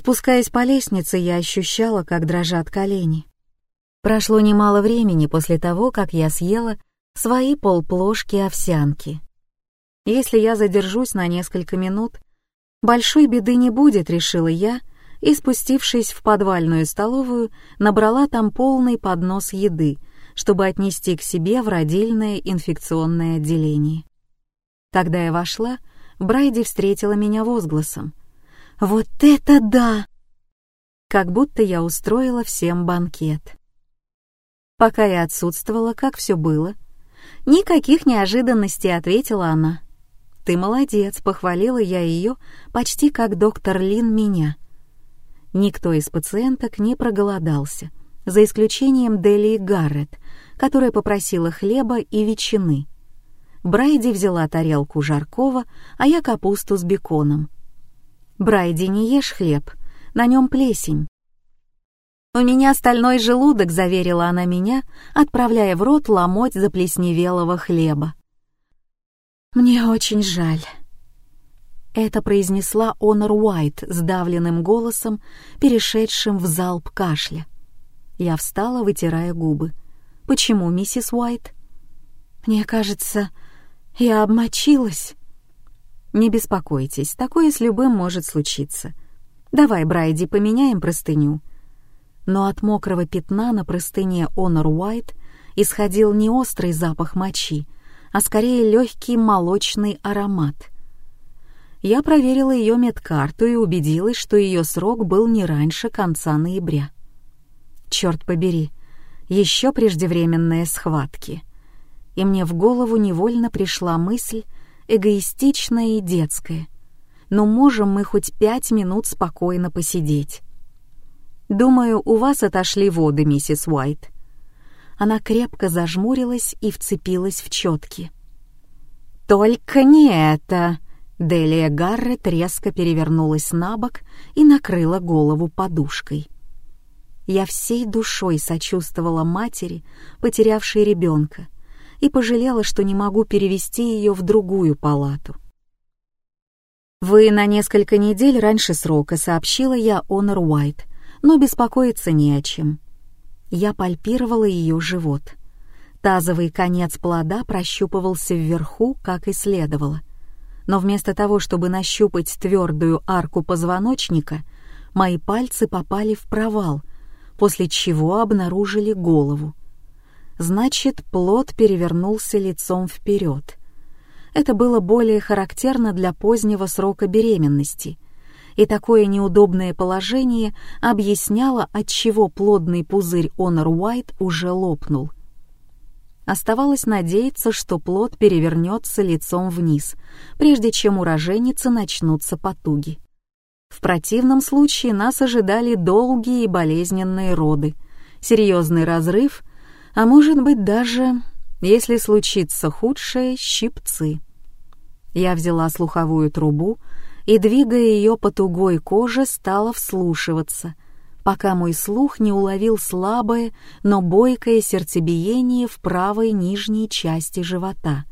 Спускаясь по лестнице, я ощущала, как дрожат колени. Прошло немало времени после того, как я съела свои полплошки овсянки. Если я задержусь на несколько минут, большой беды не будет, решила я, и, спустившись в подвальную столовую, набрала там полный поднос еды, чтобы отнести к себе в родильное инфекционное отделение. Когда я вошла, Брайди встретила меня возгласом. «Вот это да!» Как будто я устроила всем банкет. Пока я отсутствовала, как все было. «Никаких неожиданностей», — ответила она. «Ты молодец», — похвалила я ее, почти как доктор Лин меня. Никто из пациенток не проголодался, за исключением Делии Гаррет, которая попросила хлеба и ветчины. Брайди взяла тарелку жаркого, а я капусту с беконом. «Брайди, не ешь хлеб, на нем плесень». «У меня стальной желудок», — заверила она меня, отправляя в рот ломоть заплесневелого хлеба. «Мне очень жаль». Это произнесла Онор Уайт сдавленным голосом, перешедшим в залп кашля. Я встала, вытирая губы. «Почему, миссис Уайт?» «Мне кажется, я обмочилась». «Не беспокойтесь, такое с любым может случиться. Давай, Брайди, поменяем простыню». Но от мокрого пятна на простыне Онор Уайт исходил не острый запах мочи, а скорее легкий молочный аромат — я проверила ее медкарту и убедилась, что ее срок был не раньше конца ноября. Черт побери, еще преждевременные схватки. И мне в голову невольно пришла мысль, эгоистичная и детская. Но можем мы хоть пять минут спокойно посидеть? Думаю, у вас отошли воды, миссис Уайт. Она крепко зажмурилась и вцепилась в четки. «Только не это!» Делия Гаррет резко перевернулась на бок и накрыла голову подушкой. Я всей душой сочувствовала матери, потерявшей ребенка, и пожалела, что не могу перевести ее в другую палату. «Вы на несколько недель раньше срока», — сообщила я Онор Уайт, но беспокоиться не о чем. Я пальпировала ее живот. Тазовый конец плода прощупывался вверху, как и следовало — но вместо того, чтобы нащупать твердую арку позвоночника, мои пальцы попали в провал, после чего обнаружили голову. Значит, плод перевернулся лицом вперед. Это было более характерно для позднего срока беременности, и такое неудобное положение объясняло, отчего плодный пузырь Honor White уже лопнул — Оставалось надеяться, что плод перевернется лицом вниз, прежде чем у роженицы начнутся потуги. В противном случае нас ожидали долгие и болезненные роды, серьезный разрыв, а может быть даже, если случится худшее, щипцы. Я взяла слуховую трубу и, двигая ее по тугой коже, стала вслушиваться — пока мой слух не уловил слабое, но бойкое сердцебиение в правой нижней части живота.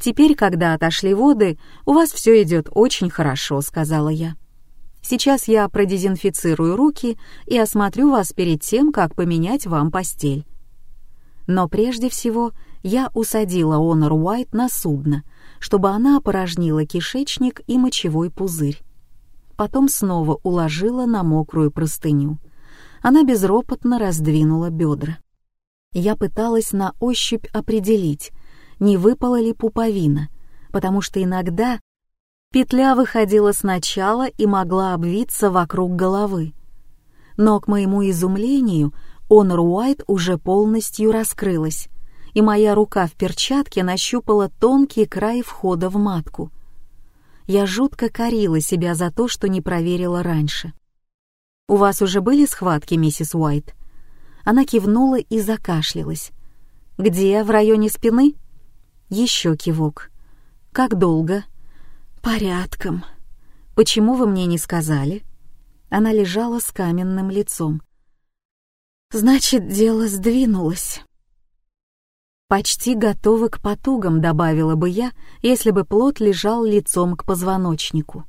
«Теперь, когда отошли воды, у вас все идет очень хорошо», — сказала я. «Сейчас я продезинфицирую руки и осмотрю вас перед тем, как поменять вам постель». Но прежде всего я усадила Онор Уайт на судно, чтобы она опорожнила кишечник и мочевой пузырь потом снова уложила на мокрую простыню. Она безропотно раздвинула бедра. Я пыталась на ощупь определить, не выпала ли пуповина, потому что иногда петля выходила сначала и могла обвиться вокруг головы. Но, к моему изумлению, Онор Уайт уже полностью раскрылась, и моя рука в перчатке нащупала тонкий край входа в матку — я жутко корила себя за то, что не проверила раньше. «У вас уже были схватки, миссис Уайт?» Она кивнула и закашлялась. «Где? В районе спины?» Еще кивок. «Как долго?» «Порядком». «Почему вы мне не сказали?» Она лежала с каменным лицом. «Значит, дело сдвинулось». Почти готовы к потугам, добавила бы я, если бы плод лежал лицом к позвоночнику.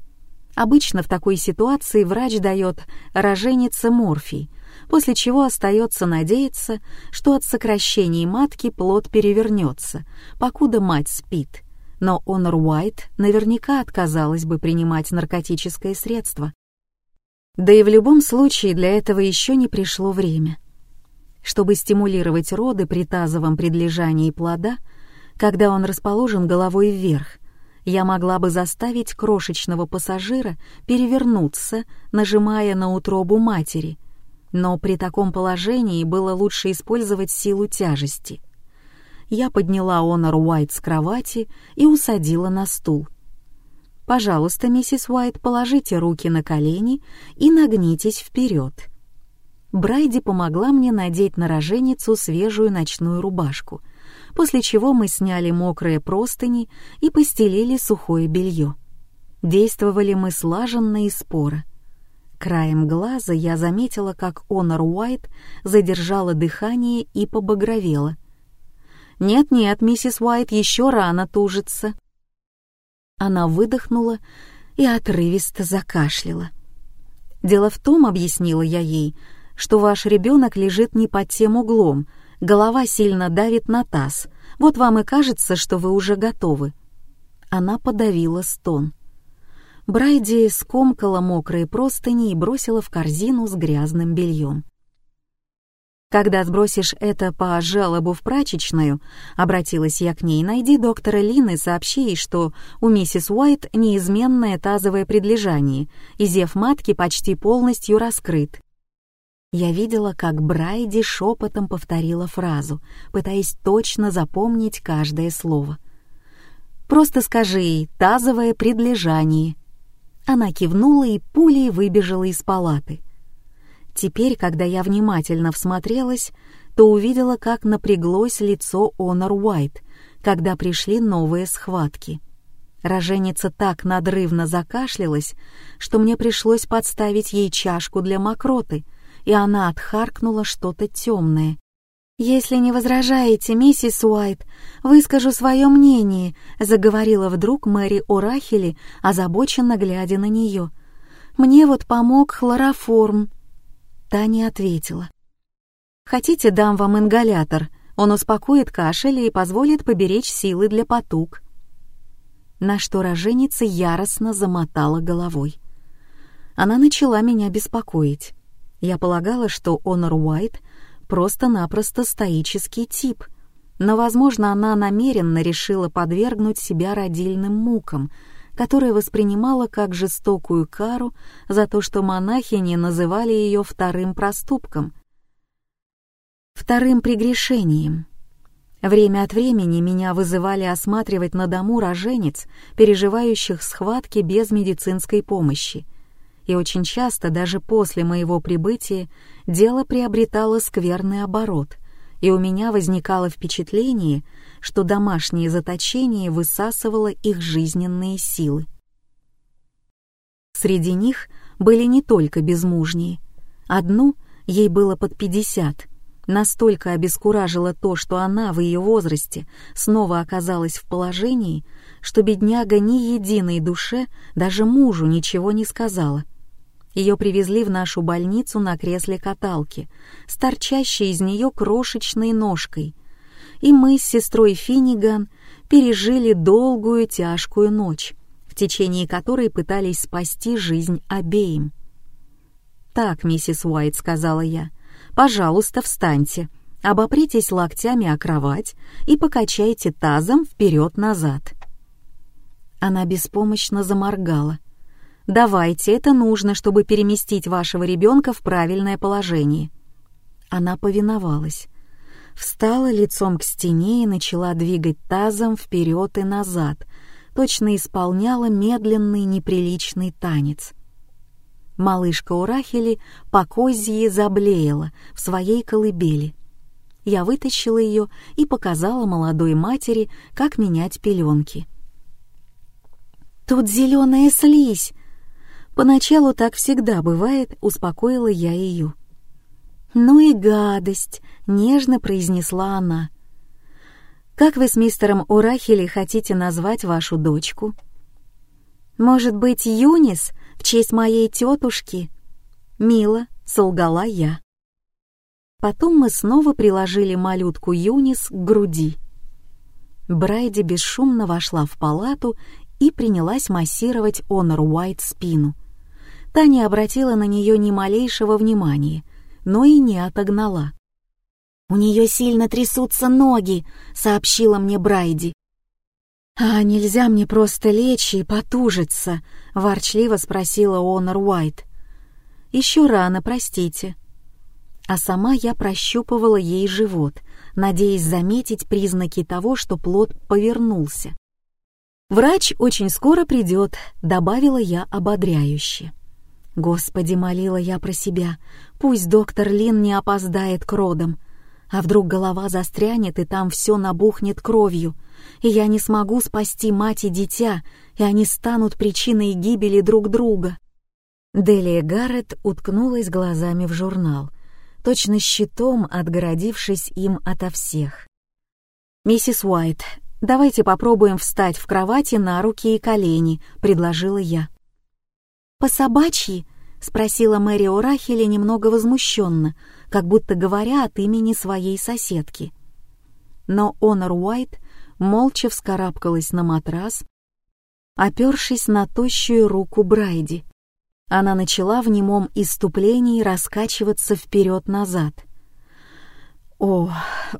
Обычно в такой ситуации врач дает роженице морфий, после чего остается надеяться, что от сокращений матки плод перевернется, покуда мать спит. Но Онор Уайт наверняка отказалась бы принимать наркотическое средство. Да и в любом случае для этого еще не пришло время. Чтобы стимулировать роды при тазовом предлежании плода, когда он расположен головой вверх, я могла бы заставить крошечного пассажира перевернуться, нажимая на утробу матери, но при таком положении было лучше использовать силу тяжести. Я подняла Онор Уайт с кровати и усадила на стул. «Пожалуйста, миссис Уайт, положите руки на колени и нагнитесь вперед». Брайди помогла мне надеть на роженицу свежую ночную рубашку — после чего мы сняли мокрые простыни и постелили сухое белье. Действовали мы слаженно и споро. Краем глаза я заметила, как Онор Уайт задержала дыхание и побагровела. «Нет-нет, миссис Уайт, еще рано тужится». Она выдохнула и отрывисто закашляла. «Дело в том, — объяснила я ей, — что ваш ребенок лежит не под тем углом, голова сильно давит на таз, вот вам и кажется, что вы уже готовы». Она подавила стон. Брайди скомкала мокрые простыни и бросила в корзину с грязным бельем. «Когда сбросишь это по жалобу в прачечную», — обратилась я к ней, — «найди доктора Лин и сообщи ей, что у миссис Уайт неизменное тазовое предлежание, и зев матки почти полностью раскрыт. Я видела, как Брайди шепотом повторила фразу, пытаясь точно запомнить каждое слово. «Просто скажи «тазовое предлежание». Она кивнула и пулей выбежала из палаты. Теперь, когда я внимательно всмотрелась, то увидела, как напряглось лицо Онор Уайт, когда пришли новые схватки. Роженица так надрывно закашлялась, что мне пришлось подставить ей чашку для мокроты — и она отхаркнула что-то темное. «Если не возражаете, миссис Уайт, выскажу свое мнение», заговорила вдруг Мэри Орахели, озабоченно глядя на нее. «Мне вот помог хлороформ». Та не ответила. «Хотите, дам вам ингалятор? Он успокоит кашель и позволит поберечь силы для потуг». На что роженица яростно замотала головой. Она начала меня беспокоить. Я полагала, что Онор Уайт просто-напросто стоический тип, но, возможно, она намеренно решила подвергнуть себя родильным мукам, которые воспринимала как жестокую кару за то, что монахини называли ее вторым проступком, вторым прегрешением. Время от времени меня вызывали осматривать на дому роженец, переживающих схватки без медицинской помощи — и очень часто даже после моего прибытия дело приобретало скверный оборот, и у меня возникало впечатление, что домашнее заточение высасывало их жизненные силы. Среди них были не только безмужние. Одну, ей было под пятьдесят, настолько обескуражило то, что она в ее возрасте снова оказалась в положении, что бедняга ни единой душе, даже мужу ничего не сказала. Ее привезли в нашу больницу на кресле каталки, с торчащей из нее крошечной ножкой. И мы с сестрой Финниган пережили долгую тяжкую ночь, в течение которой пытались спасти жизнь обеим. «Так, миссис Уайт», — сказала я, — «пожалуйста, встаньте, обопритесь локтями о кровать и покачайте тазом вперед-назад». Она беспомощно заморгала — Давайте, это нужно, чтобы переместить вашего ребенка в правильное положение». Она повиновалась. Встала лицом к стене и начала двигать тазом вперед и назад, точно исполняла медленный неприличный танец. Малышка Урахели по козье заблеяла в своей колыбели. Я вытащила ее и показала молодой матери, как менять пеленки. «Тут зеленая слизь!» Поначалу так всегда бывает, успокоила я ее. «Ну и гадость!» — нежно произнесла она. «Как вы с мистером Урахили хотите назвать вашу дочку?» «Может быть, Юнис?» В честь моей тетушки?» «Мило», — солгала я. Потом мы снова приложили малютку Юнис к груди. Брайди бесшумно вошла в палату и принялась массировать Онор Уайт спину. Та не обратила на нее ни малейшего внимания, но и не отогнала. «У нее сильно трясутся ноги», — сообщила мне Брайди. «А нельзя мне просто лечь и потужиться?» — ворчливо спросила Онор Уайт. «Еще рано, простите». А сама я прощупывала ей живот, надеясь заметить признаки того, что плод повернулся. «Врач очень скоро придет», — добавила я ободряюще. «Господи», — молила я про себя, — «пусть доктор Лин не опоздает к родам. А вдруг голова застрянет, и там все набухнет кровью, и я не смогу спасти мать и дитя, и они станут причиной гибели друг друга». Делия Гаррет уткнулась глазами в журнал, точно щитом отгородившись им ото всех. «Миссис Уайт, давайте попробуем встать в кровати на руки и колени», — предложила я. «По собачьи?» — спросила Мэри Орахеля немного возмущенно, как будто говоря от имени своей соседки. Но Онор Уайт молча вскарабкалась на матрас, опершись на тощую руку Брайди. Она начала в немом иступлении раскачиваться вперед-назад. «О,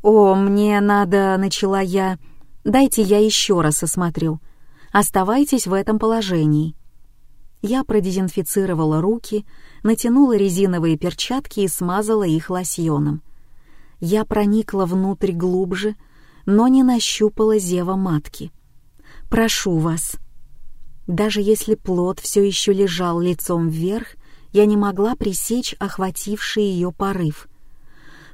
о, мне надо...» — начала я. «Дайте я еще раз осмотрю. Оставайтесь в этом положении». Я продезинфицировала руки, натянула резиновые перчатки и смазала их лосьоном. Я проникла внутрь глубже, но не нащупала зева матки. «Прошу вас», даже если плод все еще лежал лицом вверх, я не могла пресечь охвативший ее порыв.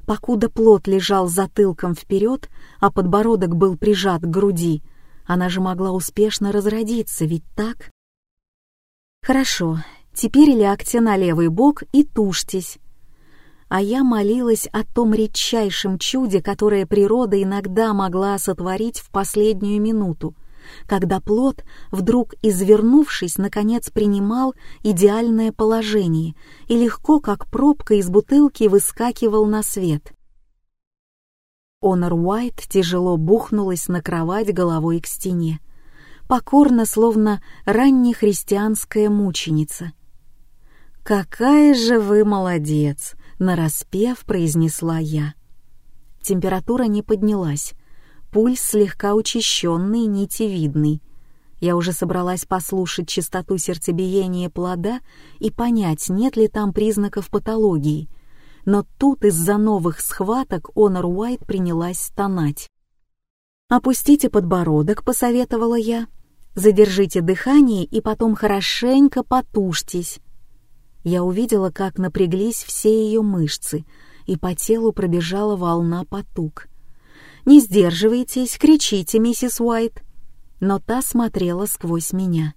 Покуда плод лежал затылком вперед, а подбородок был прижат к груди, она же могла успешно разродиться, ведь так? Хорошо, теперь лягте на левый бок и тушьтесь. А я молилась о том редчайшем чуде, которое природа иногда могла сотворить в последнюю минуту — когда плод, вдруг извернувшись, наконец принимал идеальное положение и легко, как пробка из бутылки, выскакивал на свет. Онор Уайт тяжело бухнулась на кровать головой к стене, покорно, словно раннехристианская мученица. «Какая же вы молодец!» — нараспев произнесла я. Температура не поднялась, Пульс слегка учащенный, нитевидный. Я уже собралась послушать частоту сердцебиения плода и понять, нет ли там признаков патологии. Но тут из-за новых схваток Онор Уайт принялась стонать. «Опустите подбородок», — посоветовала я. «Задержите дыхание и потом хорошенько потушьтесь». Я увидела, как напряглись все ее мышцы, и по телу пробежала волна потуг — «Не сдерживайтесь, кричите, миссис Уайт!» Но та смотрела сквозь меня.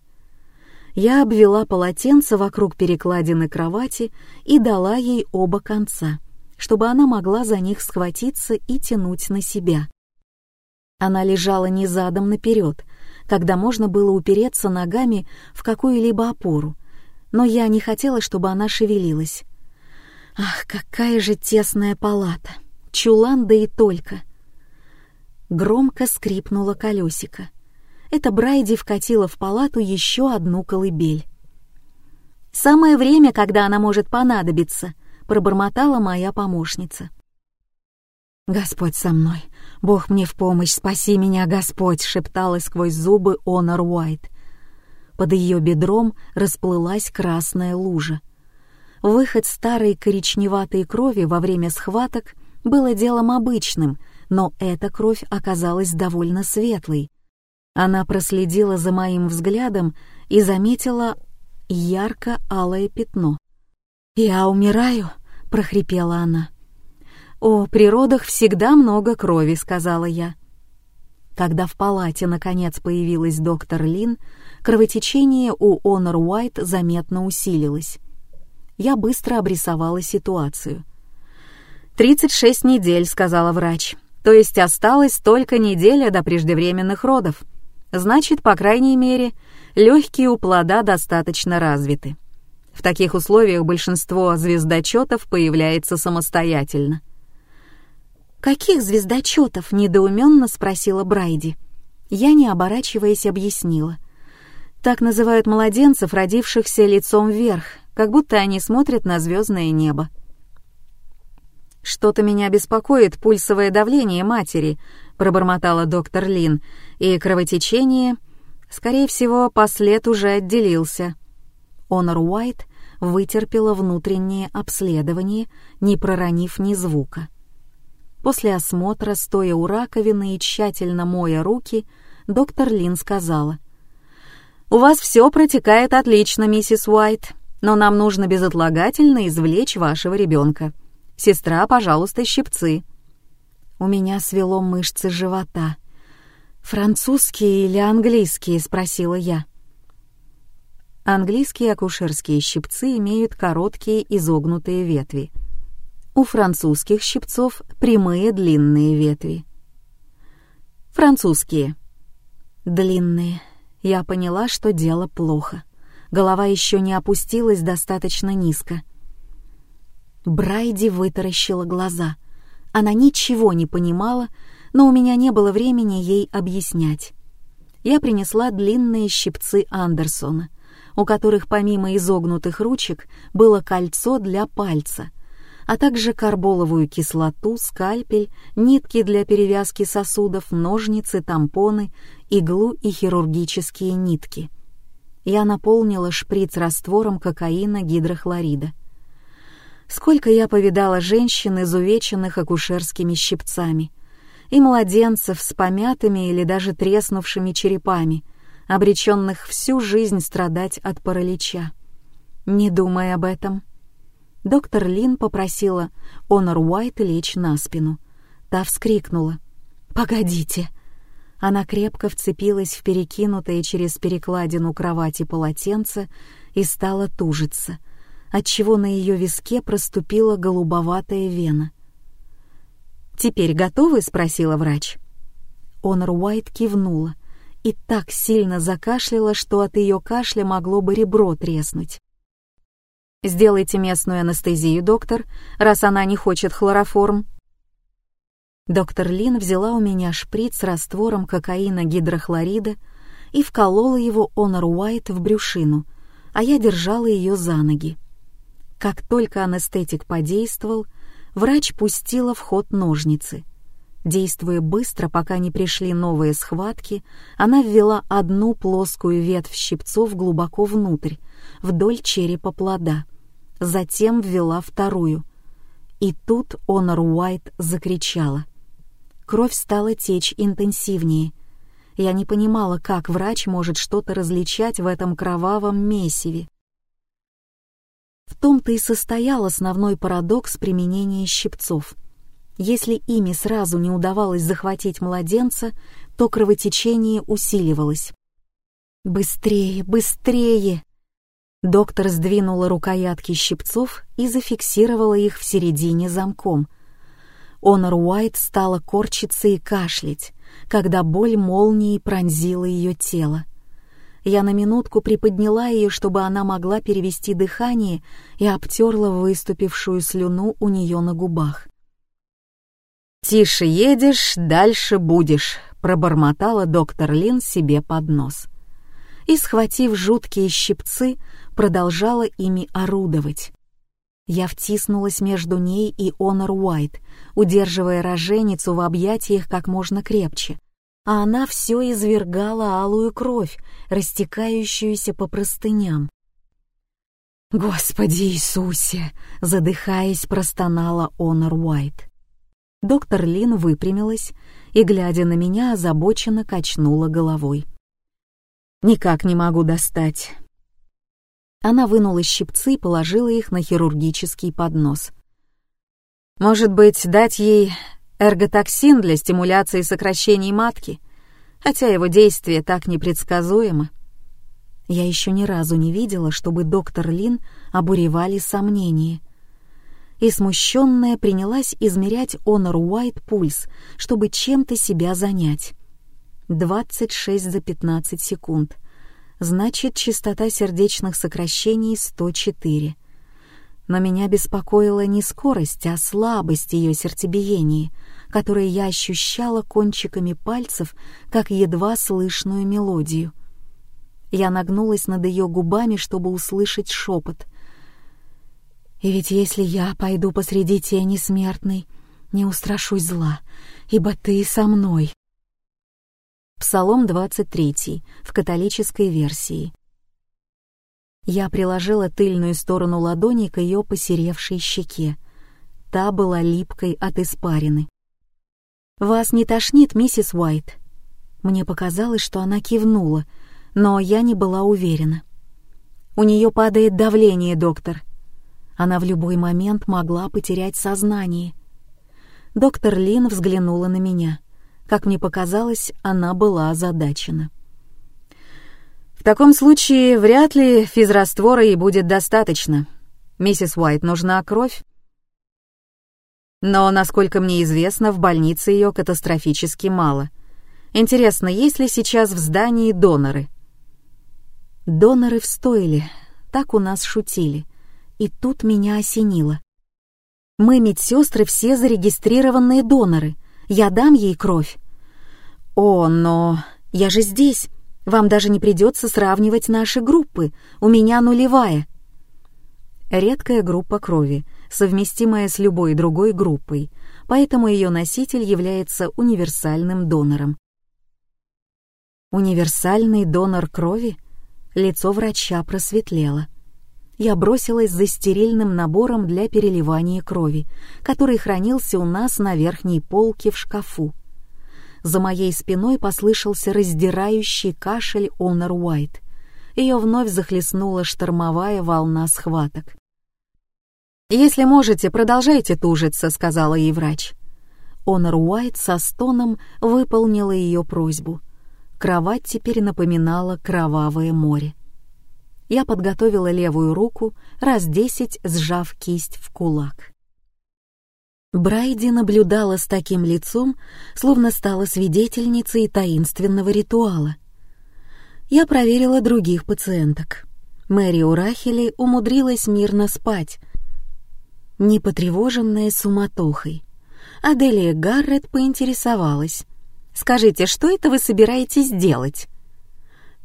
Я обвела полотенце вокруг перекладины кровати и дала ей оба конца, чтобы она могла за них схватиться и тянуть на себя. Она лежала не задом наперед, когда можно было упереться ногами в какую-либо опору, но я не хотела, чтобы она шевелилась. Ах, какая же тесная палата! Чулан да и только! Громко скрипнуло колесико. Это Брайди вкатила в палату еще одну колыбель. «Самое время, когда она может понадобиться», — пробормотала моя помощница. «Господь со мной! Бог мне в помощь! Спаси меня, Господь!» — шептала сквозь зубы Онор Уайт. Под ее бедром расплылась красная лужа. Выход старой коричневатой крови во время схваток было делом обычным — но эта кровь оказалась довольно светлой. Она проследила за моим взглядом и заметила ярко-алое пятно. «Я умираю», — прохрипела она. «О, при родах всегда много крови», — сказала я. Когда в палате наконец появилась доктор Лин, кровотечение у Онор Уайт заметно усилилось. Я быстро обрисовала ситуацию. «Тридцать шесть недель», — сказала врач. То есть осталась только неделя до преждевременных родов. Значит, по крайней мере, легкие у плода достаточно развиты. В таких условиях большинство звездочетов появляется самостоятельно. «Каких звездочетов?» — недоуменно спросила Брайди. Я, не оборачиваясь, объяснила. Так называют младенцев, родившихся лицом вверх, как будто они смотрят на звездное небо. «Что-то меня беспокоит пульсовое давление матери», — пробормотала доктор Лин, «и кровотечение, скорее всего, послед уже отделился». Онор Уайт вытерпела внутреннее обследование, не проронив ни звука. После осмотра, стоя у раковины и тщательно моя руки, доктор Лин сказала, «У вас все протекает отлично, миссис Уайт, но нам нужно безотлагательно извлечь вашего ребенка. Сестра, пожалуйста, щипцы». У меня свело мышцы живота. «Французские или английские?» — спросила я. Английские акушерские щипцы имеют короткие изогнутые ветви. У французских щипцов прямые длинные ветви. Французские. Длинные. Я поняла, что дело плохо. Голова еще не опустилась достаточно низко. Брайди вытаращила глаза. Она ничего не понимала, но у меня не было времени ей объяснять. Я принесла длинные щипцы Андерсона — у которых помимо изогнутых ручек было кольцо для пальца, а также карболовую кислоту, скальпель, нитки для перевязки сосудов, ножницы, тампоны, иглу и хирургические нитки. Я наполнила шприц раствором кокаина гидрохлорида. Сколько я повидала женщин, изувеченных акушерскими щипцами, и младенцев с помятыми или даже треснувшими черепами — обреченных всю жизнь страдать от паралича. Не думай об этом. Доктор Лин попросила Онор Уайт лечь на спину. Та вскрикнула. «Погодите!» Она крепко вцепилась в перекинутое через перекладину кровати полотенце и стала тужиться, отчего на ее виске проступила голубоватая вена. «Теперь готовы?» — спросила врач. Онор Уайт кивнула и так сильно закашляла, что от ее кашля могло бы ребро треснуть. «Сделайте местную анестезию, доктор, раз она не хочет хлороформ». Доктор Лин взяла у меня шприц с раствором кокаина гидрохлорида и вколола его Онор Уайт в брюшину, а я держала ее за ноги. Как только анестетик подействовал, врач пустила в ход ножницы — Действуя быстро, пока не пришли новые схватки, она ввела одну плоскую ветвь щипцов глубоко внутрь, вдоль черепа плода. Затем ввела вторую. И тут Онор Уайт закричала. Кровь стала течь интенсивнее. Я не понимала, как врач может что-то различать в этом кровавом месиве. В том-то и состоял основной парадокс применения щипцов — если ими сразу не удавалось захватить младенца, то кровотечение усиливалось. «Быстрее, быстрее!» Доктор сдвинула рукоятки щипцов и зафиксировала их в середине замком. Онор Уайт стала корчиться и кашлять, когда боль молнией пронзила ее тело. Я на минутку приподняла ее, чтобы она могла перевести дыхание и обтерла выступившую слюну у нее на губах. «Тише едешь, дальше будешь», — пробормотала доктор Лин себе под нос. И, схватив жуткие щипцы, продолжала ими орудовать. Я втиснулась между ней и Онор Уайт, удерживая роженицу в объятиях как можно крепче, а она все извергала алую кровь, растекающуюся по простыням. «Господи Иисусе!» — задыхаясь, простонала Онор Уайт. Доктор Лин выпрямилась и, глядя на меня, озабоченно качнула головой. «Никак не могу достать». Она вынула щипцы и положила их на хирургический поднос. «Может быть, дать ей эрготоксин для стимуляции сокращений матки, хотя его действие так непредсказуемо?» Я еще ни разу не видела, чтобы доктор Лин обуревали сомнения — и смущенная принялась измерять Онор Уайт пульс, чтобы чем-то себя занять. 26 за 15 секунд. Значит, частота сердечных сокращений 104. Но меня беспокоила не скорость, а слабость ее сердцебиения, которое я ощущала кончиками пальцев, как едва слышную мелодию. Я нагнулась над ее губами, чтобы услышать шепот. «И ведь если я пойду посреди тени смертной, не устрашусь зла, ибо ты со мной». Псалом 23 в католической версии. Я приложила тыльную сторону ладони к ее посеревшей щеке. Та была липкой от испарины. «Вас не тошнит, миссис Уайт?» Мне показалось, что она кивнула, но я не была уверена. «У нее падает давление, доктор». Она в любой момент могла потерять сознание. Доктор Лин взглянула на меня. Как мне показалось, она была озадачена. «В таком случае вряд ли физраствора и будет достаточно. Миссис Уайт, нужна кровь?» Но, насколько мне известно, в больнице ее катастрофически мало. Интересно, есть ли сейчас в здании доноры? Доноры в стойле, так у нас шутили. И тут меня осенило. Мы, медсестры, все зарегистрированные доноры. Я дам ей кровь. О, но я же здесь. Вам даже не придется сравнивать наши группы. У меня нулевая. Редкая группа крови, совместимая с любой другой группой, поэтому ее носитель является универсальным донором. Универсальный донор крови? Лицо врача просветлело. Я бросилась за стерильным набором для переливания крови, который хранился у нас на верхней полке в шкафу. За моей спиной послышался раздирающий кашель Онор Уайт. Ее вновь захлестнула штормовая волна схваток. «Если можете, продолжайте тужиться», — сказала ей врач. Онор Уайт со стоном выполнила ее просьбу — Кровать теперь напоминала кровавое море. Я подготовила левую руку, раз десять сжав кисть в кулак. Брайди наблюдала с таким лицом, словно стала свидетельницей таинственного ритуала. Я проверила других пациенток. Мэри Урахели умудрилась мирно спать, не потревоженная суматохой. Аделия Гаррет поинтересовалась, Скажите, что это вы собираетесь делать?»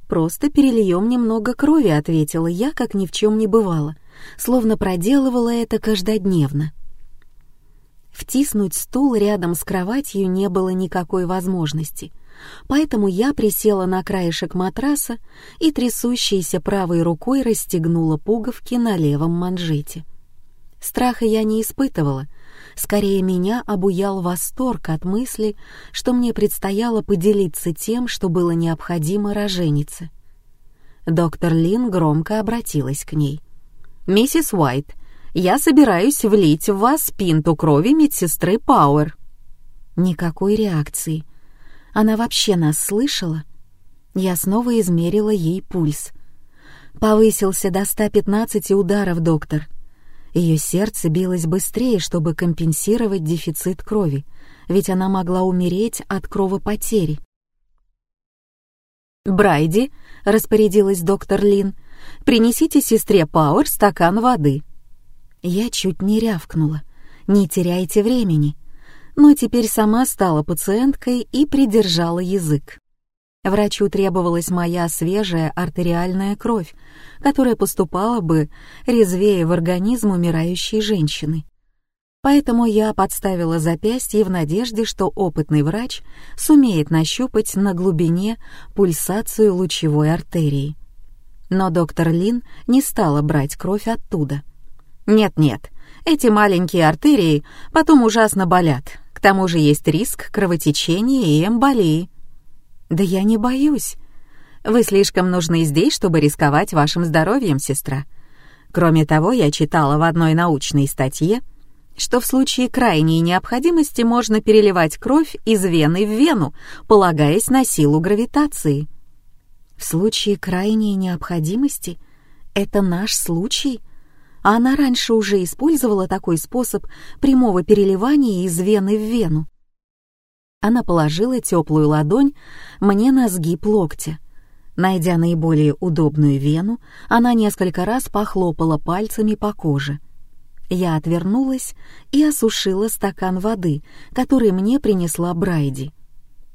«Просто перельем немного крови», — ответила я, как ни в чем не бывало, словно проделывала это каждодневно. Втиснуть стул рядом с кроватью не было никакой возможности, поэтому я присела на краешек матраса и трясущейся правой рукой расстегнула пуговки на левом манжете. Страха я не испытывала, Скорее меня обуял восторг от мысли, что мне предстояло поделиться тем, что было необходимо роженице. Доктор Лин громко обратилась к ней. «Миссис Уайт, я собираюсь влить в вас пинту крови медсестры Пауэр». Никакой реакции. Она вообще нас слышала? Я снова измерила ей пульс. Повысился до 115 ударов, доктор. Ее сердце билось быстрее, чтобы компенсировать дефицит крови, ведь она могла умереть от кровопотери. «Брайди», — распорядилась доктор Лин, — «принесите сестре Пауэр стакан воды». Я чуть не рявкнула. «Не теряйте времени». Но теперь сама стала пациенткой и придержала язык. Врачу требовалась моя свежая артериальная кровь, которая поступала бы резвее в организм умирающей женщины. Поэтому я подставила запястье в надежде, что опытный врач сумеет нащупать на глубине пульсацию лучевой артерии. Но доктор Лин не стала брать кровь оттуда. «Нет-нет, эти маленькие артерии потом ужасно болят. К тому же есть риск кровотечения и эмболии». «Да я не боюсь. Вы слишком нужны здесь, чтобы рисковать вашим здоровьем, сестра. Кроме того, я читала в одной научной статье, что в случае крайней необходимости можно переливать кровь из вены в вену, полагаясь на силу гравитации. В случае крайней необходимости? Это наш случай? А она раньше уже использовала такой способ прямого переливания из вены в вену. Она положила теплую ладонь мне на сгиб локтя. Найдя наиболее удобную вену, она несколько раз похлопала пальцами по коже. Я отвернулась и осушила стакан воды, который мне принесла Брайди.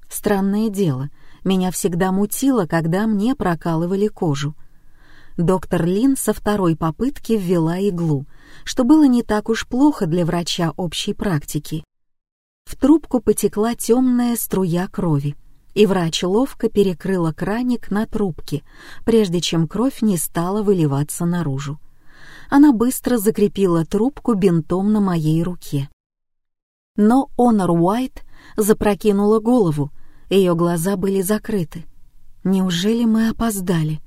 Странное дело, меня всегда мутило, когда мне прокалывали кожу. Доктор Лин со второй попытки ввела иглу, что было не так уж плохо для врача общей практики. В трубку потекла темная струя крови и врач ловко перекрыла краник на трубке, прежде чем кровь не стала выливаться наружу. Она быстро закрепила трубку бинтом на моей руке. Но Онор Уайт запрокинула голову, ее глаза были закрыты. Неужели мы опоздали?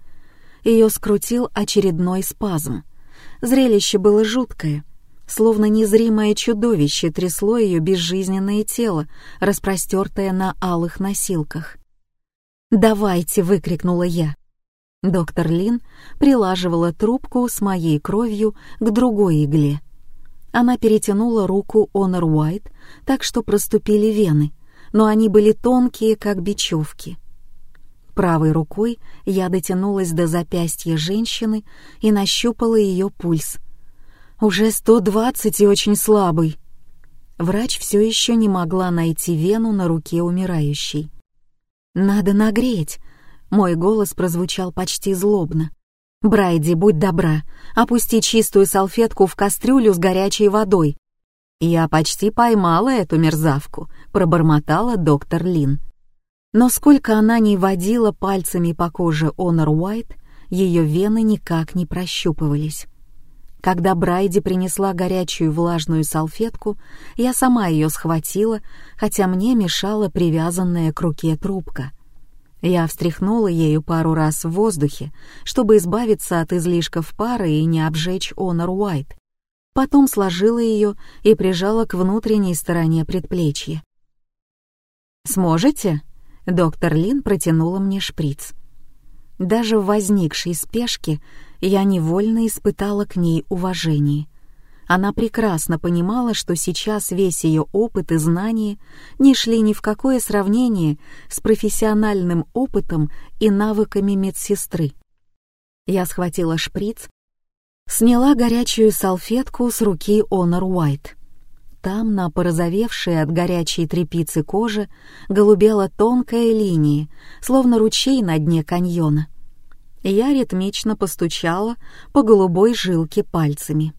Ее скрутил очередной спазм. Зрелище было жуткое — Словно незримое чудовище трясло ее безжизненное тело, распростертое на алых носилках. «Давайте!» — выкрикнула я. Доктор Лин прилаживала трубку с моей кровью к другой игле. Она перетянула руку Онор Уайт, так что проступили вены, но они были тонкие, как бечевки. Правой рукой я дотянулась до запястья женщины и нащупала ее пульс — уже 120 и очень слабый. Врач все еще не могла найти вену на руке умирающей. «Надо нагреть», — мой голос прозвучал почти злобно. «Брайди, будь добра, опусти чистую салфетку в кастрюлю с горячей водой». «Я почти поймала эту мерзавку», — пробормотала доктор Лин. Но сколько она ни водила пальцами по коже Онор Уайт, ее вены никак не прощупывались. Когда Брайди принесла горячую влажную салфетку, я сама ее схватила, хотя мне мешала привязанная к руке трубка. Я встряхнула ею пару раз в воздухе, чтобы избавиться от излишков пары и не обжечь Онор Уайт. Потом сложила ее и прижала к внутренней стороне предплечья. «Сможете?» — доктор Лин протянула мне шприц. Даже в возникшей спешке я невольно испытала к ней уважение. Она прекрасно понимала, что сейчас весь ее опыт и знания не шли ни в какое сравнение с профессиональным опытом и навыками медсестры. Я схватила шприц, сняла горячую салфетку с руки Онор Уайт. Там, на порозовевшей от горячей тряпицы кожи, голубела тонкая линия, словно ручей на дне каньона я ритмично постучала по голубой жилке пальцами.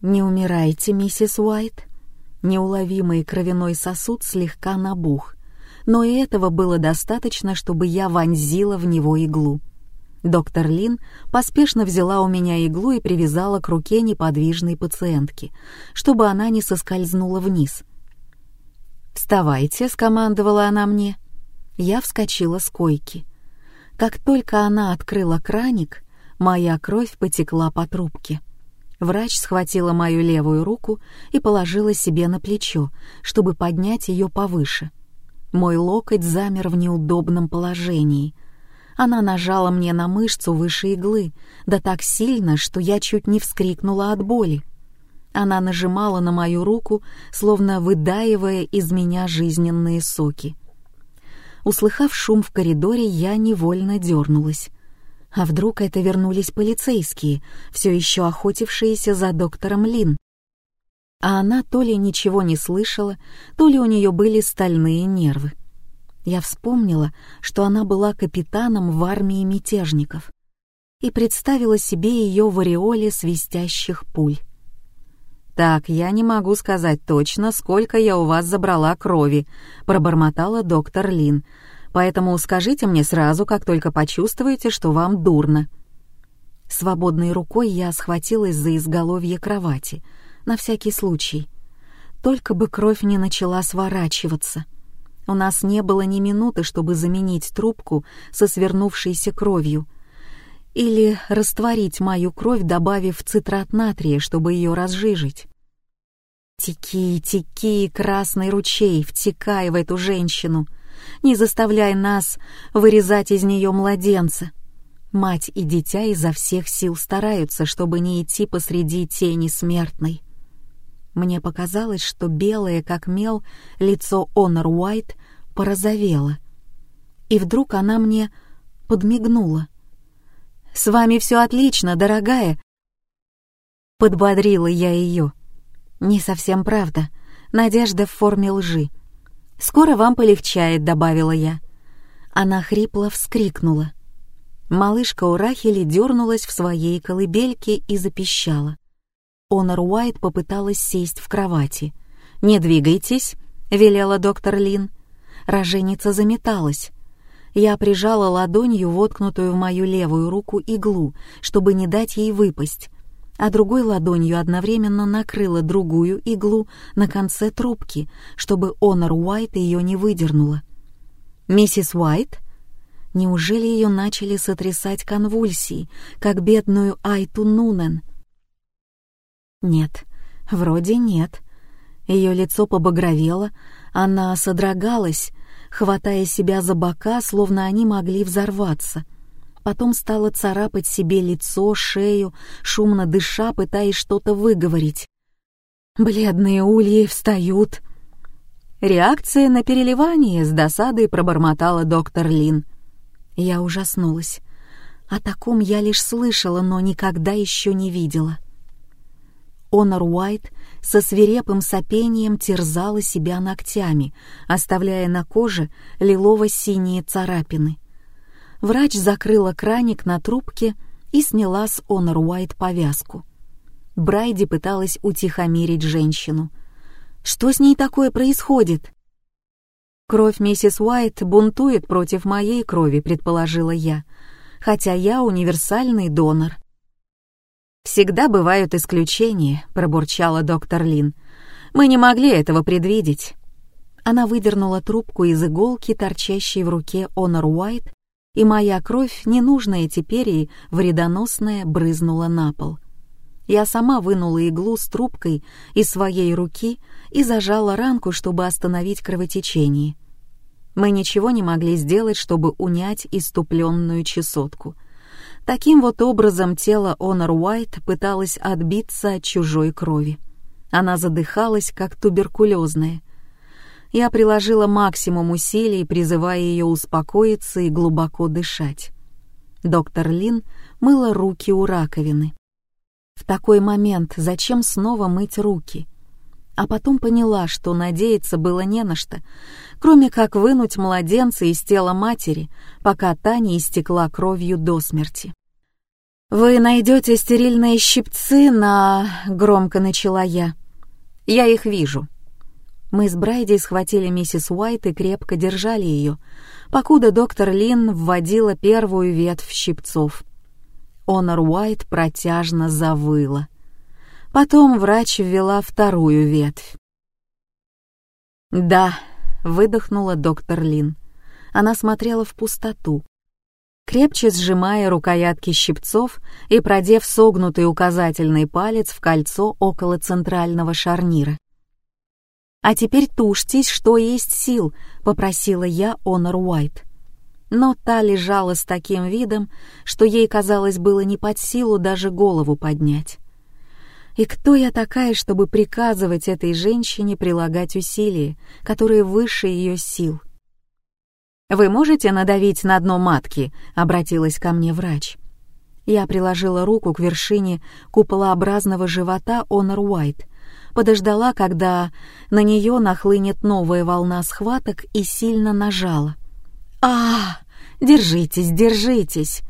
«Не умирайте, миссис Уайт». Неуловимый кровяной сосуд слегка набух, но и этого было достаточно, чтобы я вонзила в него иглу. Доктор Лин поспешно взяла у меня иглу и привязала к руке неподвижной пациентки, чтобы она не соскользнула вниз. «Вставайте», — скомандовала она мне. Я вскочила с койки. Как только она открыла краник, моя кровь потекла по трубке. Врач схватила мою левую руку и положила себе на плечо, чтобы поднять ее повыше. Мой локоть замер в неудобном положении. Она нажала мне на мышцу выше иглы, да так сильно, что я чуть не вскрикнула от боли. Она нажимала на мою руку, словно выдаивая из меня жизненные соки. Услыхав шум в коридоре, я невольно дернулась. А вдруг это вернулись полицейские, все еще охотившиеся за доктором Лин? А она то ли ничего не слышала, то ли у нее были стальные нервы. Я вспомнила, что она была капитаном в армии мятежников и представила себе ее в ореоле свистящих пуль. «Так, я не могу сказать точно, сколько я у вас забрала крови», — пробормотала доктор Лин. «Поэтому скажите мне сразу, как только почувствуете, что вам дурно». Свободной рукой я схватилась за изголовье кровати, на всякий случай. Только бы кровь не начала сворачиваться. У нас не было ни минуты, чтобы заменить трубку со свернувшейся кровью — или растворить мою кровь, добавив цитрат натрия, чтобы ее разжижить. Теки, теки, красный ручей, втекай в эту женщину. Не заставляй нас вырезать из нее младенца. Мать и дитя изо всех сил стараются, чтобы не идти посреди тени смертной. Мне показалось, что белое, как мел, лицо Онор Уайт порозовело. И вдруг она мне подмигнула. «С вами все отлично, дорогая!» Подбодрила я ее. «Не совсем правда. Надежда в форме лжи. Скоро вам полегчает», — добавила я. Она хрипло вскрикнула. Малышка у Рахели дернулась в своей колыбельке и запищала. Онор Уайт попыталась сесть в кровати. «Не двигайтесь», — велела доктор Лин. Роженица заметалась. Я прижала ладонью воткнутую в мою левую руку иглу, чтобы не дать ей выпасть, а другой ладонью одновременно накрыла другую иглу на конце трубки, чтобы Онор Уайт ее не выдернула. «Миссис Уайт?» Неужели ее начали сотрясать конвульсии, как бедную Айту Нунен? Нет, вроде нет. Ее лицо побагровело, она содрогалась, хватая себя за бока, словно они могли взорваться. Потом стала царапать себе лицо, шею, шумно дыша, пытаясь что-то выговорить. Бледные ульи встают. Реакция на переливание с досадой пробормотала доктор Лин. Я ужаснулась. О таком я лишь слышала, но никогда еще не видела. Онор Уайт со свирепым сопением терзала себя ногтями, оставляя на коже лилово-синие царапины. Врач закрыла краник на трубке и сняла с Онор Уайт повязку. Брайди пыталась утихомирить женщину. «Что с ней такое происходит?» «Кровь миссис Уайт бунтует против моей крови», — предположила я, «хотя я универсальный донор». «Всегда бывают исключения», — пробурчала доктор Лин. «Мы не могли этого предвидеть». Она выдернула трубку из иголки, торчащей в руке Онор Уайт, и моя кровь, ненужная теперь и вредоносная, брызнула на пол. Я сама вынула иглу с трубкой из своей руки и зажала ранку, чтобы остановить кровотечение. Мы ничего не могли сделать, чтобы унять иступленную чесотку. Таким вот образом тело Онор Уайт пыталось отбиться от чужой крови. Она задыхалась, как туберкулезная. Я приложила максимум усилий, призывая ее успокоиться и глубоко дышать. Доктор Лин мыла руки у раковины. В такой момент зачем снова мыть руки? А потом поняла, что надеяться было не на что, кроме как вынуть младенца из тела матери, пока та не истекла кровью до смерти. «Вы найдете стерильные щипцы на...» — громко начала я. «Я их вижу». Мы с Брайди схватили миссис Уайт и крепко держали ее, покуда доктор Лин вводила первую ветвь щипцов. Онор Уайт протяжно завыла. Потом врач ввела вторую ветвь. «Да», — выдохнула доктор Лин. Она смотрела в пустоту, крепче сжимая рукоятки щипцов и продев согнутый указательный палец в кольцо около центрального шарнира. «А теперь тушьтесь, что есть сил», — попросила я Онор Уайт. Но та лежала с таким видом, что ей, казалось, было не под силу даже голову поднять. И кто я такая, чтобы приказывать этой женщине прилагать усилия, которые выше ее сил? «Вы можете надавить на дно матки?» — обратилась ко мне врач. Я приложила руку к вершине куполообразного живота Онор Уайт, подождала, когда на нее нахлынет новая волна схваток и сильно нажала. а Держитесь, держитесь!»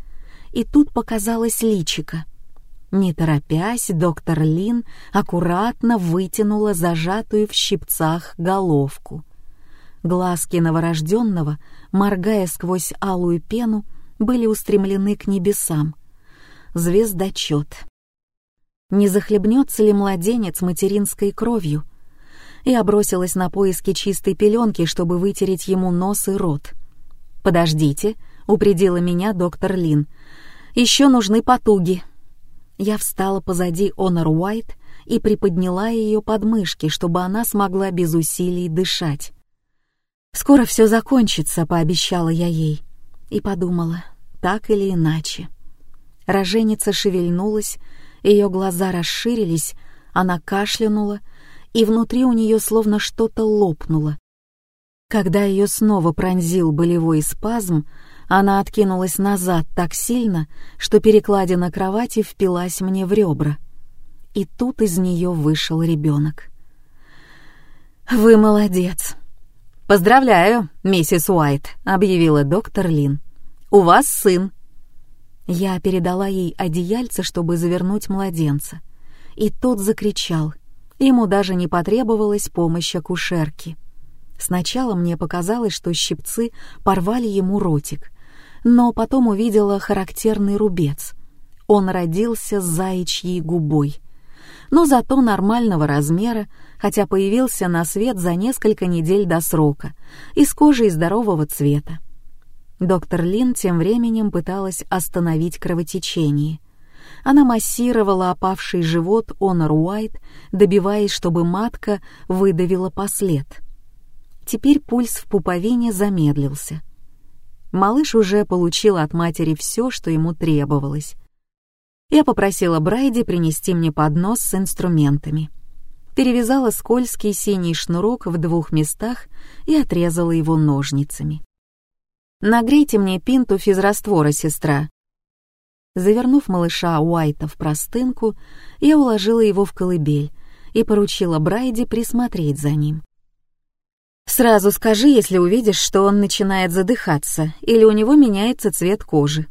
И тут показалось личико. Не торопясь, доктор Лин аккуратно вытянула зажатую в щипцах головку. Глазки новорожденного, моргая сквозь алую пену, были устремлены к небесам. Звездочет. Не захлебнется ли младенец материнской кровью? Я бросилась на поиски чистой пеленки, чтобы вытереть ему нос и рот. «Подождите», — упредила меня доктор Лин. «Еще нужны потуги». Я встала позади Онор Уайт и приподняла ее подмышки, чтобы она смогла без усилий дышать. «Скоро все закончится», — пообещала я ей. И подумала, так или иначе. Роженица шевельнулась, ее глаза расширились, она кашлянула, и внутри у нее словно что-то лопнуло. Когда ее снова пронзил болевой спазм, Она откинулась назад так сильно, что перекладина кровати впилась мне в ребра. И тут из нее вышел ребенок. «Вы молодец!» «Поздравляю, миссис Уайт», — объявила доктор Лин. «У вас сын». Я передала ей одеяльце, чтобы завернуть младенца. И тот закричал. Ему даже не потребовалась помощь акушерки. Сначала мне показалось, что щипцы порвали ему ротик, но потом увидела характерный рубец. Он родился с заячьей губой. Но зато нормального размера, хотя появился на свет за несколько недель до срока, из кожи и здорового цвета. Доктор Лин тем временем пыталась остановить кровотечение. Она массировала опавший живот Онор Уайт, добиваясь, чтобы матка выдавила послед. Теперь пульс в пуповине замедлился. Малыш уже получил от матери все, что ему требовалось. Я попросила Брайди принести мне поднос с инструментами. Перевязала скользкий синий шнурок в двух местах и отрезала его ножницами. «Нагрейте мне пинту физраствора, сестра». Завернув малыша Уайта в простынку, я уложила его в колыбель и поручила Брайди присмотреть за ним. «Сразу скажи, если увидишь, что он начинает задыхаться или у него меняется цвет кожи».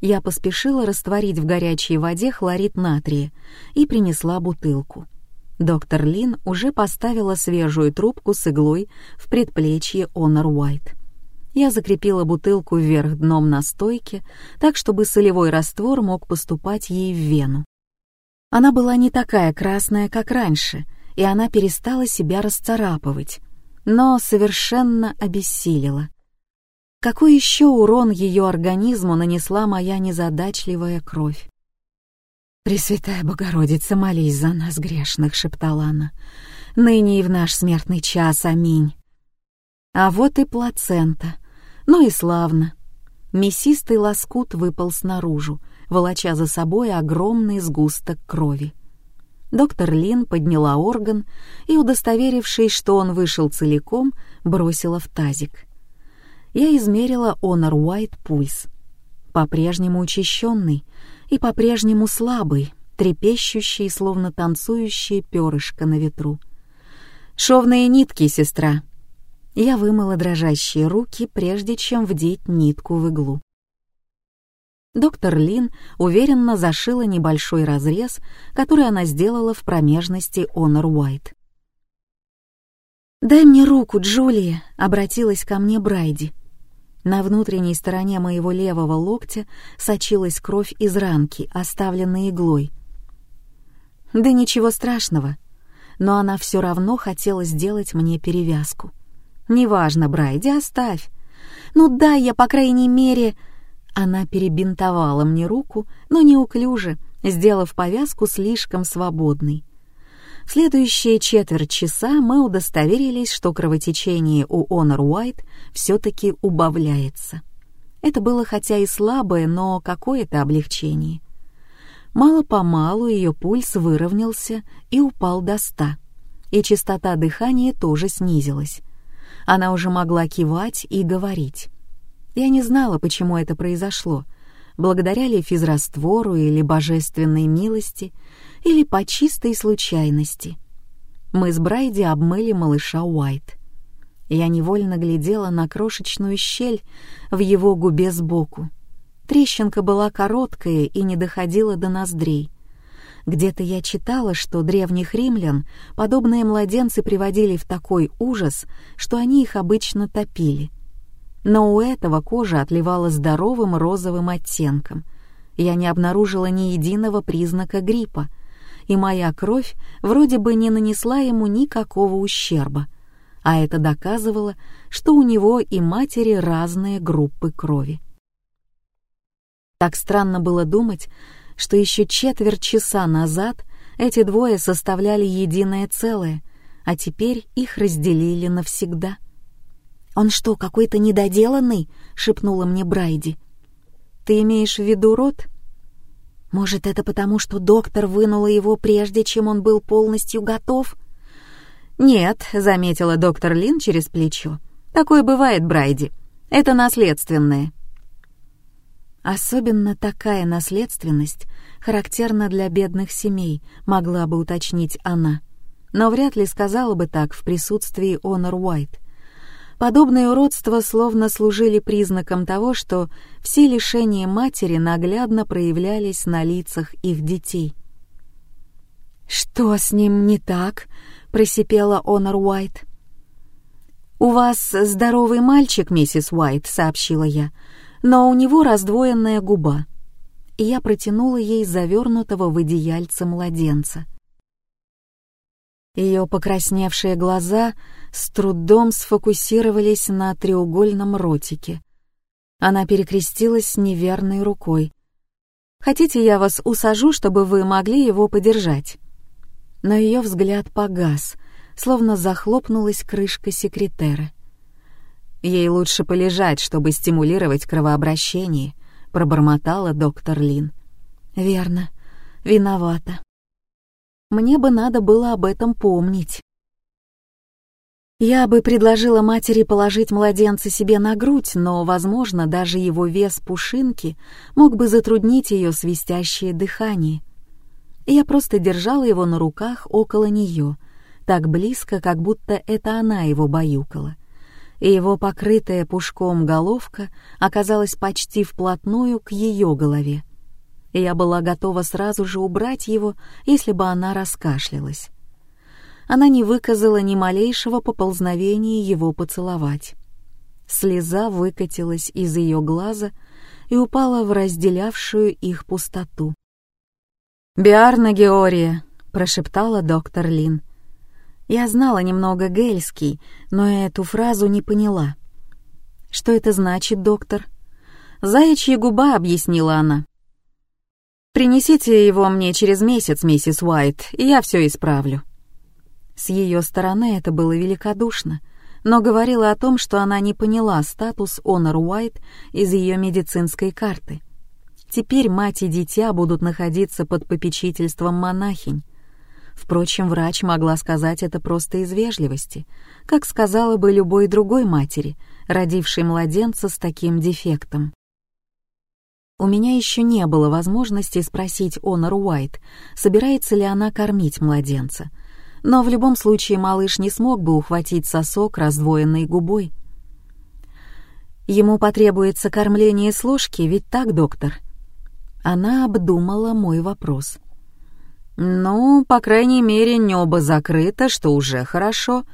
Я поспешила растворить в горячей воде хлорид натрия и принесла бутылку. Доктор Лин уже поставила свежую трубку с иглой в предплечье Онор Уайт. Я закрепила бутылку вверх дном на стойке, так чтобы солевой раствор мог поступать ей в вену. Она была не такая красная, как раньше, и она перестала себя расцарапывать, но совершенно обессилила. Какой еще урон ее организму нанесла моя незадачливая кровь? «Пресвятая Богородица, молись за нас, грешных», — шептала она. «Ныне и в наш смертный час, аминь». А вот и плацента. Ну и славно. Мясистый лоскут выпал снаружи, волоча за собой огромный сгусток крови. Доктор Лин подняла орган и, удостоверившись, что он вышел целиком, бросила в тазик. Я измерила Онор Уайт пульс. По-прежнему учащенный и по-прежнему слабый, трепещущий, словно танцующее перышко на ветру. «Шовные нитки, сестра», я вымыла дрожащие руки, прежде чем вдеть нитку в иглу. Доктор Лин уверенно зашила небольшой разрез, который она сделала в промежности Онор Уайт. «Дай мне руку, Джулия», — обратилась ко мне Брайди. На внутренней стороне моего левого локтя сочилась кровь из ранки, оставленной иглой. Да ничего страшного, но она все равно хотела сделать мне перевязку. «Неважно, Брайди, оставь. Ну да, я, по крайней мере...» Она перебинтовала мне руку, но неуклюже, сделав повязку слишком свободной. В следующие четверть часа мы удостоверились, что кровотечение у Онор Уайт все-таки убавляется. Это было хотя и слабое, но какое-то облегчение. Мало-помалу ее пульс выровнялся и упал до ста, и частота дыхания тоже снизилась. Она уже могла кивать и говорить. Я не знала, почему это произошло, благодаря ли физраствору или божественной милости, или по чистой случайности. Мы с Брайди обмыли малыша Уайт. Я невольно глядела на крошечную щель в его губе сбоку. Трещинка была короткая и не доходила до ноздрей. Где-то я читала, что древних римлян подобные младенцы приводили в такой ужас, что они их обычно топили. Но у этого кожа отливала здоровым розовым оттенком. Я не обнаружила ни единого признака гриппа, и моя кровь вроде бы не нанесла ему никакого ущерба, а это доказывало, что у него и матери разные группы крови. Так странно было думать, что еще четверть часа назад эти двое составляли единое целое, а теперь их разделили навсегда. «Он что, какой-то недоделанный?» — шепнула мне Брайди. «Ты имеешь в виду рот?» «Может, это потому, что доктор вынула его, прежде чем он был полностью готов?» «Нет», — заметила доктор Лин через плечо. «Такое бывает, Брайди. Это наследственное. Особенно такая наследственность характерна для бедных семей, могла бы уточнить она. Но вряд ли сказала бы так в присутствии Онор Уайт. Подобные уродства словно служили признаком того, что все лишения матери наглядно проявлялись на лицах их детей. «Что с ним не так?» — просипела Онор Уайт. «У вас здоровый мальчик, миссис Уайт», — сообщила я, «но у него раздвоенная губа». И я протянула ей завернутого в одеяльце младенца. Ее покрасневшие глаза с трудом сфокусировались на треугольном ротике. Она перекрестилась неверной рукой. «Хотите, я вас усажу, чтобы вы могли его подержать?» Но ее взгляд погас, словно захлопнулась крышка секретера. «Ей лучше полежать, чтобы стимулировать кровообращение», — пробормотала доктор Лин. «Верно. Виновата. Мне бы надо было об этом помнить». Я бы предложила матери положить младенца себе на грудь, но, возможно, даже его вес пушинки мог бы затруднить ее свистящее дыхание. Я просто держала его на руках около нее — так близко, как будто это она его баюкала. И его покрытая пушком головка оказалась почти вплотную к ее голове. И я была готова сразу же убрать его, если бы она раскашлялась. Она не выказала ни малейшего поползновения его поцеловать. Слеза выкатилась из ее глаза и упала в разделявшую их пустоту. «Биарна Георгия», — прошептала доктор Лин. Я знала немного гельский, но эту фразу не поняла. «Что это значит, доктор?» «Заячья губа», — объяснила она. «Принесите его мне через месяц, миссис Уайт, и я все исправлю». С ее стороны это было великодушно, но говорило о том, что она не поняла статус Онор Уайт из ее медицинской карты. Теперь мать и дитя будут находиться под попечительством монахинь, Впрочем, врач могла сказать это просто из вежливости, как сказала бы любой другой матери, родившей младенца с таким дефектом. У меня еще не было возможности спросить Онор Уайт, собирается ли она кормить младенца. Но в любом случае малыш не смог бы ухватить сосок раздвоенной губой. Ему потребуется кормление с ложки, ведь так, доктор? Она обдумала мой вопрос — ну, по крайней мере, небо закрыто, что уже хорошо.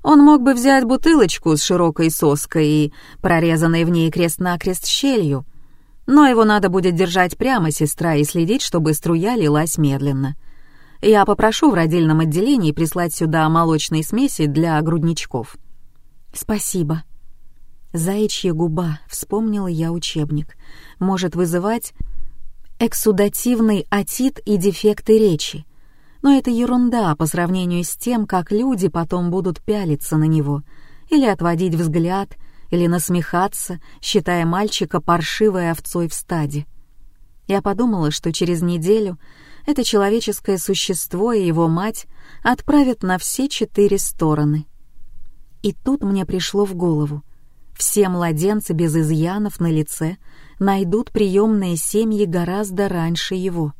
Он мог бы взять бутылочку с широкой соской и прорезанной в ней крест-накрест щелью. Но его надо будет держать прямо, сестра, и следить, чтобы струя лилась медленно. Я попрошу в родильном отделении прислать сюда молочной смеси для грудничков. Спасибо. Заячья губа, вспомнила я учебник, может вызывать эксудативный отит и дефекты речи. Но это ерунда по сравнению с тем, как люди потом будут пялиться на него, или отводить взгляд, или насмехаться, считая мальчика паршивой овцой в стаде. Я подумала, что через неделю это человеческое существо и его мать отправят на все четыре стороны. И тут мне пришло в голову. Все младенцы без изъянов на лице — найдут приемные семьи гораздо раньше его.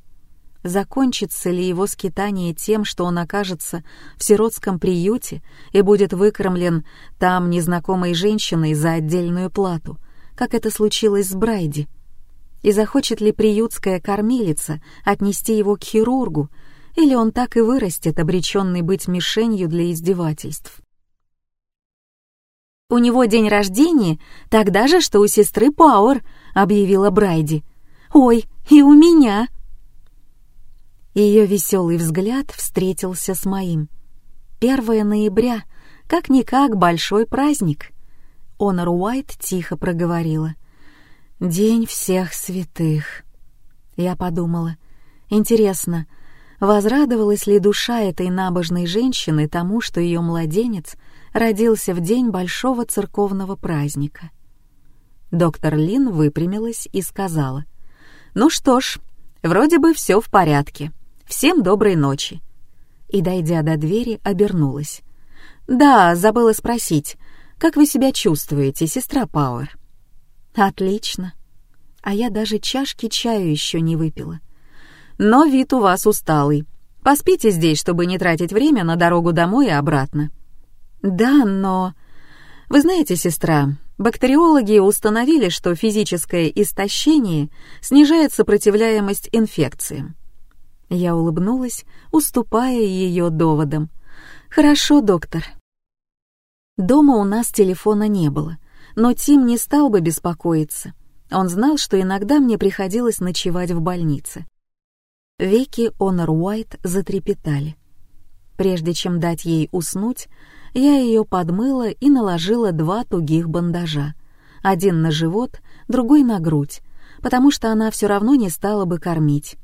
Закончится ли его скитание тем, что он окажется в сиротском приюте и будет выкормлен там незнакомой женщиной за отдельную плату, как это случилось с Брайди? И захочет ли приютская кормилица отнести его к хирургу, или он так и вырастет, обреченный быть мишенью для издевательств? «У него день рождения, тогда же, что у сестры Пауэр», — объявила Брайди. «Ой, и у меня!» Ее веселый взгляд встретился с моим. «Первое ноября, как-никак большой праздник!» Онор Уайт тихо проговорила. «День всех святых!» Я подумала, интересно, возрадовалась ли душа этой набожной женщины тому, что ее младенец родился в день большого церковного праздника — Доктор Лин выпрямилась и сказала. «Ну что ж, вроде бы все в порядке. Всем доброй ночи». И, дойдя до двери, обернулась. «Да, забыла спросить, как вы себя чувствуете, сестра Пауэр?» «Отлично». а я даже чашки чаю еще не выпила. Но вид у вас усталый. Поспите здесь, чтобы не тратить время на дорогу домой и обратно. Да, но... Вы знаете, сестра, бактериологи установили, что физическое истощение снижает сопротивляемость инфекциям. Я улыбнулась, уступая ее доводам. «Хорошо, доктор». Дома у нас телефона не было, но Тим не стал бы беспокоиться. Он знал, что иногда мне приходилось ночевать в больнице. Веки Онор Уайт затрепетали. Прежде чем дать ей уснуть, я ее подмыла и наложила два тугих бандажа. Один на живот, другой на грудь, потому что она все равно не стала бы кормить.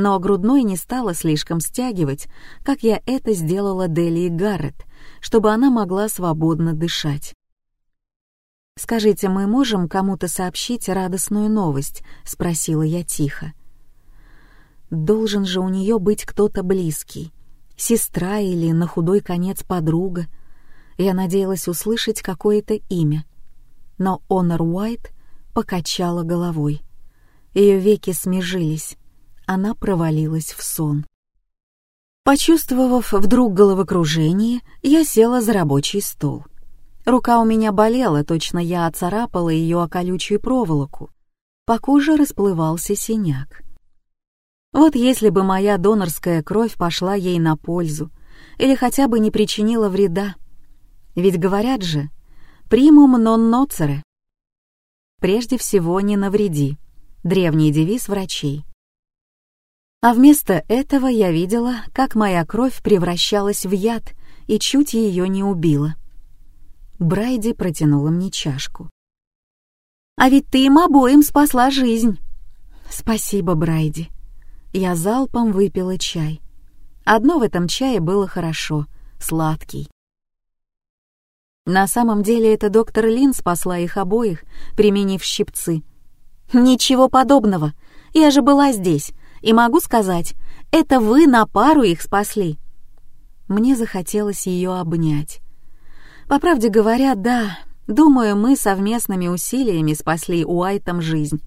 Но грудной не стала слишком стягивать, как я это сделала Делии Гаррет, чтобы она могла свободно дышать. «Скажите, мы можем кому-то сообщить радостную новость?» — спросила я тихо. «Должен же у нее быть кто-то близкий, сестра или на худой конец подруга. Я надеялась услышать какое-то имя. Но Онор Уайт покачала головой. Ее веки смежились. Она провалилась в сон. Почувствовав вдруг головокружение, я села за рабочий стол — Рука у меня болела, точно я оцарапала ее о колючую проволоку. По коже расплывался синяк. Вот если бы моя донорская кровь пошла ей на пользу, или хотя бы не причинила вреда. Ведь говорят же, «примум нон ноцере». Прежде всего, не навреди. Древний девиз врачей. А вместо этого я видела, как моя кровь превращалась в яд и чуть ее не убила. Брайди протянула мне чашку. «А ведь ты им обоим спасла жизнь!» «Спасибо, Брайди». Я залпом выпила чай. Одно в этом чае было хорошо — сладкий. На самом деле это доктор Лин спасла их обоих, применив щипцы. «Ничего подобного. Я же была здесь, и могу сказать, это вы на пару их спасли». Мне захотелось ее обнять. По правде говоря, да, думаю, мы совместными усилиями спасли Уайтам жизнь.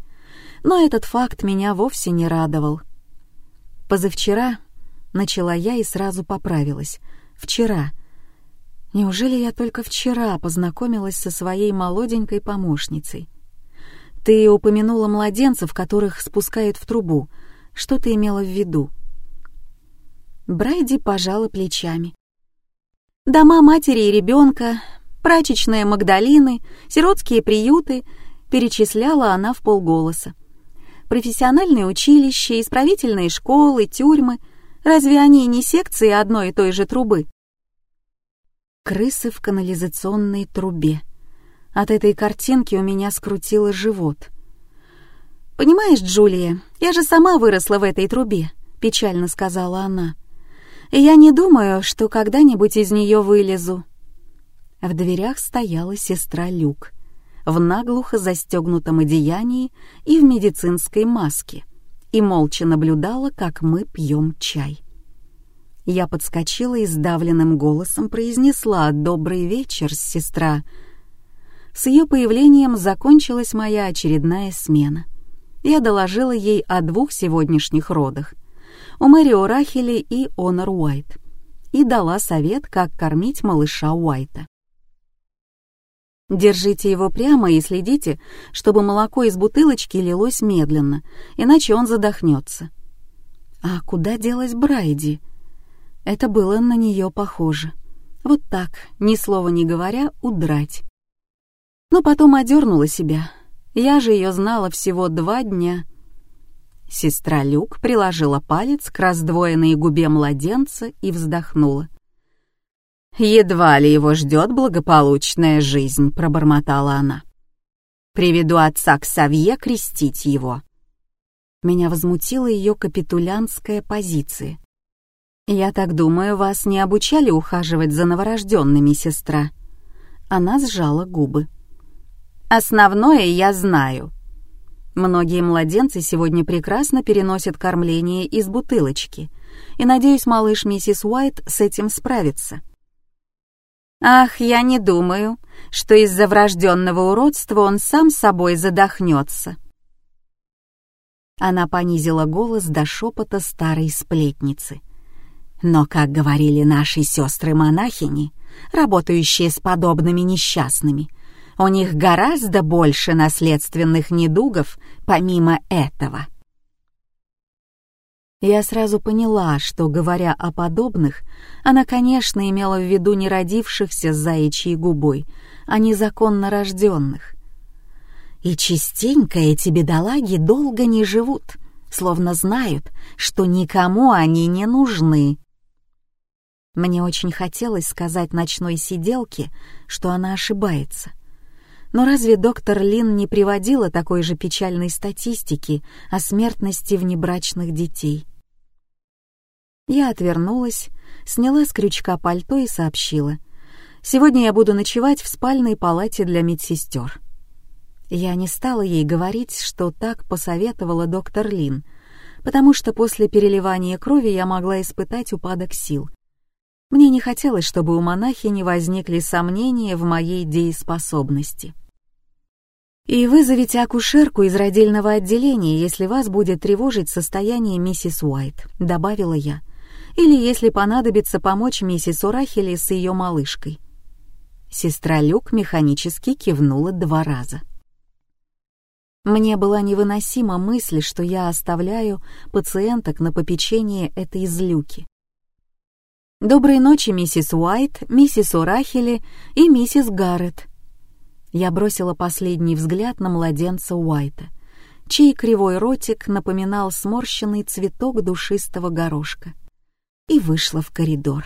Но этот факт меня вовсе не радовал. Позавчера начала я и сразу поправилась. Вчера. Неужели я только вчера познакомилась со своей молоденькой помощницей? Ты упомянула младенцев, которых спускают в трубу. Что ты имела в виду? Брайди пожала плечами. Дома матери и ребенка, прачечные Магдалины, сиротские приюты, перечисляла она в полголоса. Профессиональные училища, исправительные школы, тюрьмы. Разве они не секции одной и той же трубы? Крысы в канализационной трубе. От этой картинки у меня скрутило живот. «Понимаешь, Джулия, я же сама выросла в этой трубе», — печально сказала она и я не думаю, что когда-нибудь из нее вылезу». В дверях стояла сестра Люк в наглухо застегнутом одеянии и в медицинской маске и молча наблюдала, как мы пьем чай. Я подскочила и сдавленным голосом произнесла «Добрый вечер, сестра». С ее появлением закончилась моя очередная смена. Я доложила ей о двух сегодняшних родах у Мэрио Рахели и Онор Уайт и дала совет, как кормить малыша Уайта. Держите его прямо и следите, чтобы молоко из бутылочки лилось медленно, иначе он задохнется. А куда делась Брайди? Это было на нее похоже. Вот так, ни слова не говоря, удрать. Но потом одернула себя. Я же ее знала всего два дня. Сестра Люк приложила палец к раздвоенной губе младенца и вздохнула. «Едва ли его ждет благополучная жизнь», — пробормотала она. «Приведу отца к Савье крестить его». Меня возмутила ее капитулянская позиция. «Я так думаю, вас не обучали ухаживать за новорожденными, сестра?» Она сжала губы. «Основное я знаю», Многие младенцы сегодня прекрасно переносят кормление из бутылочки, и, надеюсь, малыш миссис Уайт с этим справится. Ах, я не думаю, что из-за врожденного уродства он сам собой задохнется. Она понизила голос до шепота старой сплетницы. Но, как говорили наши сестры-монахини, работающие с подобными несчастными, у них гораздо больше наследственных недугов помимо этого. Я сразу поняла, что, говоря о подобных, она, конечно, имела в виду не родившихся с заячьей губой, а незаконно рожденных. И частенько эти бедолаги долго не живут, словно знают, что никому они не нужны. Мне очень хотелось сказать ночной сиделке, что она ошибается. Но разве доктор Лин не приводила такой же печальной статистики о смертности внебрачных детей? Я отвернулась, сняла с крючка пальто и сообщила. «Сегодня я буду ночевать в спальной палате для медсестер». Я не стала ей говорить, что так посоветовала доктор Лин, потому что после переливания крови я могла испытать упадок сил. Мне не хотелось, чтобы у монахини возникли сомнения в моей дееспособности. «И вызовите акушерку из родильного отделения, если вас будет тревожить состояние миссис Уайт», — добавила я или, если понадобится, помочь миссис Урахели с ее малышкой. Сестра Люк механически кивнула два раза. Мне была невыносима мысль, что я оставляю пациенток на попечение этой злюки. «Доброй ночи, миссис Уайт, миссис Урахели и миссис Гаррет». Я бросила последний взгляд на младенца Уайта, чей кривой ротик напоминал сморщенный цветок душистого горошка и вышла в коридор.